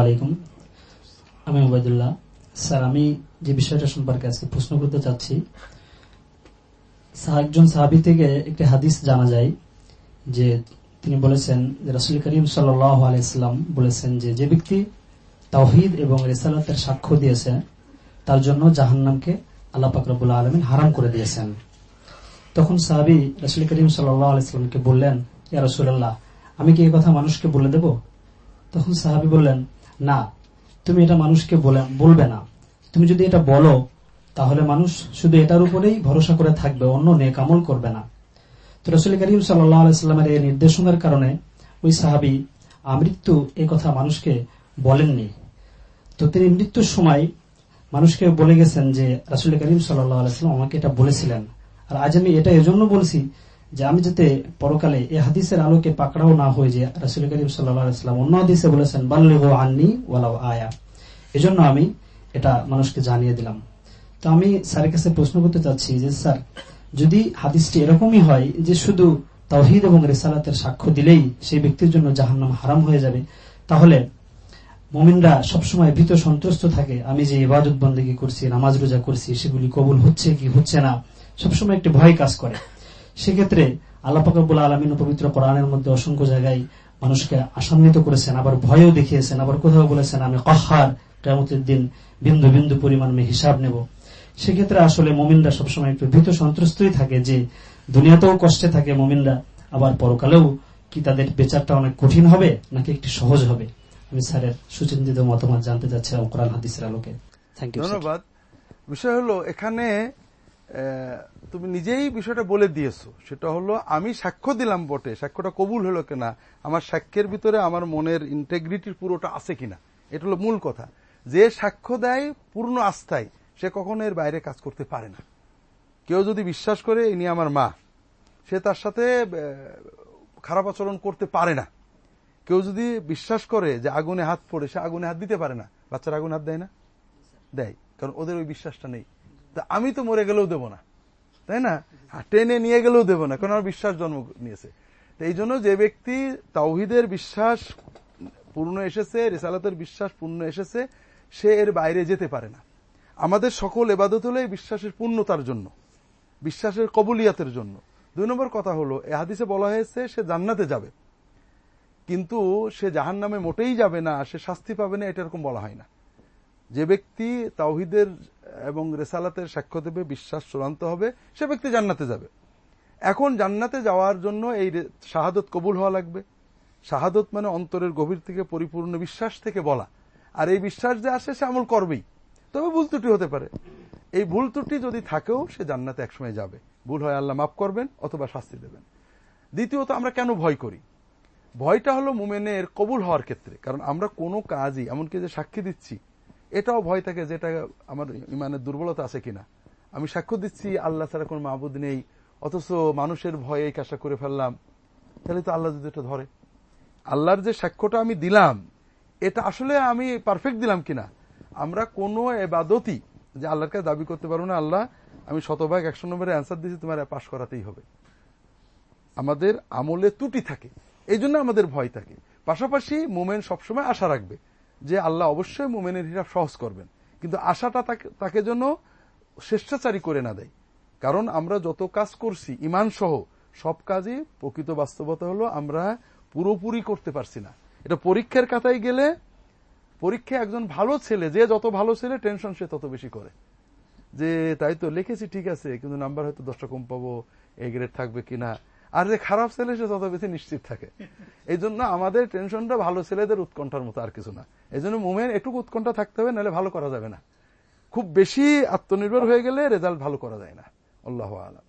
আলাইকুম। আমি ওবায়দুল্লাহ স্যার, আমি যে বিষয়টা সম্পর্কে আজকে প্রশ্ন করতে চাচ্ছি একজন সাহাবি থেকে একটি হাদিস জানা যায় যে তিনি বলেছেন যে করিম সাল্লাহ আলাইসাল্লাম বলেছেন যে যে ব্যক্তি তাওহিদ এবং রেসালাতের সাক্ষ্য দিয়েছে, তার জন্য জাহান্নামকে আল্লাহ পাকরবুল আলমিন হারাম করে দিয়েছেন। তখন সাহাবি রাসুল করিম সাল্লাহ আলাইসাল্লামকে বললেন রসুল্লাহ আমি কি এই কথা মানুষকে বলে দেব? তখন সাহাবি বললেন, না, তুমি এটা মানুষকে বলবে না। তুমি যদি এটা বলো, তাহলে মানুষ শুধু এটার উপরেই ভরসা করে থাকবে, অন্য নেক আমল করবে না। তো রসুল করিম সাল্লামের এই নির্দেশনার কারণে ওই সাহাবি আমৃত্যু এই কথা মানুষকে বলেননি। তো তিনি মৃত্যুর সময় মানুষকে বলে গেছেন যে, রাসুল করিম সাল্লাম আমাকে এটা বলেছিলেন। আর আজ আমি এটা এজন্য বলছি যে আমি যাতে পরকালে এই হাদিসের আলোকে পাকড়াও না হয়ে যে রাসুল করিম সাল্লাম অন্য হাদিসে বলেছেন বাল্লিহ আননি ওয়ালাও আয়া এজন্য আমি এটা মানুষকে জানিয়ে দিলাম। তো আমি স্যারের কাছে প্রশ্ন করতে চাচ্ছি যে, স্যার, যদি হাদিসটি এরকমই হয় যে শুধু তাওহিদ এবং রেসালাতের সাক্ষ্য দিলেই সেই ব্যক্তির জন্য জাহান্নাম হারাম হয়ে যাবে, তাহলে মমিনরা সবসময় ভীত সন্ত্রস্ত থাকে, আমি যে ইবাদত বন্দী করছি, নামাজ রোজা করছি, সেগুলি কবুল হচ্ছে কি হচ্ছে না? সবসময় একটি ভয় কাজ করে। সেক্ষেত্রে আল্লাহ পাকবুল আলমিন পবিত্র কোরআনের মধ্যে অসংখ্য জায়গায় মানুষকে আসান্বিত করেছেন, আবার ভয়ও দেখিয়েছেন, আবার কোথাও বলেছেন, আমি কহার কেমতের দিন বিন্দু বিন্দু পরিমাণ আমি হিসাব নেব। সেক্ষেত্রে আসলে মমিনরা সবসময় একটু ভীত সন্ত্রস্তই থাকে, যে দুনিয়াতেও কষ্টে থাকে মমিনরা, আবার পরকালেও কি তাদের বেচারটা অনেক কঠিন হবে, নাকি একটি সহজ হবে? আমি স্যারের সুচিন্তিত মতামত জানতে চাচ্ছিলাম কোরআন হাদিসের আলোকে। ধন্যবাদ। বিষয় হলো, এখানে তুমি নিজেই বিষয়টা বলে দিয়েছ। সেটা হলো, আমি সাক্ষ্য দিলাম বটে। সাক্ষ্যটা কবুল হলো কিনা? আমার সাক্ষ্যের ভিতরে আমার মনের ইন্টেগ্রিটির পুরোটা আছে কিনা? এটা হলো মূল কথা। যে সাক্ষ্য দেয় পূর্ণ আস্থায়, সে কখনো এর বাইরে কাজ করতে পারে না। কেউ যদি বিশ্বাস করে ইনি আমার মা। সে তার সাথে খারাপ আচরণ করতে পারে না। কেউ যদি বিশ্বাস করে যে আগুনে হাত পড়ে, সে আগুনে হাত দিতে পারে না। বাচ্চারা আগুনে হাত দেয় না? দেয়। কারণ ওদের ওই বিশ্বাসটা নেই। তা আমি তো মরে গেলেও দেব না। তাই না? টেনে নিয়ে গেলেও দেব না, কারণ আমার বিশ্বাস জন্ম নিয়েছে। এই জন্য যে ব্যক্তি তাওহিদের বিশ্বাস পূর্ণ এসেছে, রেসালাতের বিশ্বাস পূর্ণ এসেছে, সে এর বাইরে যেতে পারে না। আমাদের সকল এবাদত হলো বিশ্বাসের পূর্ণতার জন্য, বিশ্বাসের কবুলিয়াতের জন্য। দুই নম্বর কথা হলো, এ হাদিসে বলা হয়েছে, সে জান্নাতে যাবে। কিন্তু সে জাহান নামে মোটেই যাবে না, সে শাস্তি পাবে না, এটা এরকম বলা হয় না। যে ব্যক্তি তাওহিদের এবং রেসালাতের সাক্ষ্য দেবে, বিশ্বাস চূড়ান্ত হবে, সে ব্যক্তি জান্নাতে যাবে। এখন জান্নাতে যাওয়ার জন্য এই শাহাদত কবুল হওয়া লাগবে। শাহাদত মানে অন্তরের গভীর থেকে পরিপূর্ণ বিশ্বাস থেকে বলা। আর এই বিশ্বাস যে আসে, সে আমল করবেই। তবে ভুল ত্রুটি হতে পারে। এই ভুল ত্রুটি যদি থাকেও, সে জান্নাতে একসময় যাবে। ভুল হয় আল্লাহ মাফ করবেন অথবা শাস্তি দেবেন। দ্বিতীয়ত, আমরা কেন ভয় করি? ভয়টা হলো মুমেনের কবুল হওয়ার ক্ষেত্রে। কারণ আমরা কোনো কাজই, এমনকি যে সাক্ষী দিচ্ছি এটাও ভয় থাকে যেটা আমার ইমানের দুর্বলতা আছে কিনা। আমি সাক্ষ্য দিচ্ছি, আল্লাহ ছাড়া কোনো মাহবুদ নেই, অথচ মানুষের ভয়ে এই কাজটা করে ফেললাম। তাহলে তো আল্লাহ যদি এটা ধরে। আল্লাহর যে সাক্ষ্যটা আমি দিলাম, এটা আসলে আমি পারফেক্ট দিলাম কিনা? আমরা কোনো এবাদতি যে আল্লাহর কাছে দাবি করতে পারব না, আল্লাহ, আমি শতভাগ একশো নম্বরে অ্যান্সার দিয়েছি, তোমার পাশ করাতেই হবে। আমাদের আমলে ত্রুটি থাকে এই জন্য আমাদের ভয় থাকে। পাশাপাশি মোমেন সবসময় আশা রাখবে। যে আল্লাহ অবশ্যই মোমেনের হিসাব সহজ করবেন। কিন্তু আশাটা তাকে- যেন স্বেচ্ছাচারী করে না দেয়। কারণ আমরা যত কাজ করছি ইমান সহ সব কাজই প্রকৃত বাস্তবতা হলো আমরা পুরোপুরি করতে পারছি না। এটা পরীক্ষার কাতায় গেলে পরীক্ষায় একজন ভালো ছেলে, যে যত ভালো ছেলে, টেনশন সে তত বেশি করে। যে তাই তো লিখেছি, ঠিক আছে, কিন্তু নাম্বার হয়তো দশটা কম পাবো, এ গ্রেড থাকবে কিনা। আর যে খারাপ ছেলে, সে তত বেশি নিশ্চিত থাকে। এই জন্য আমাদের টেনশনটা ভালো ছেলেদের উৎকণ্ঠার মতো আর কিছু না। এই জন্য মোমেন, একটু উৎকণ্ঠা থাকতে হবে, নাহলে ভালো করা যাবে না। খুব বেশি আত্মনির্ভর হয়ে গেলে রেজাল্ট ভালো করা যায় না। আল্লাহ আলম।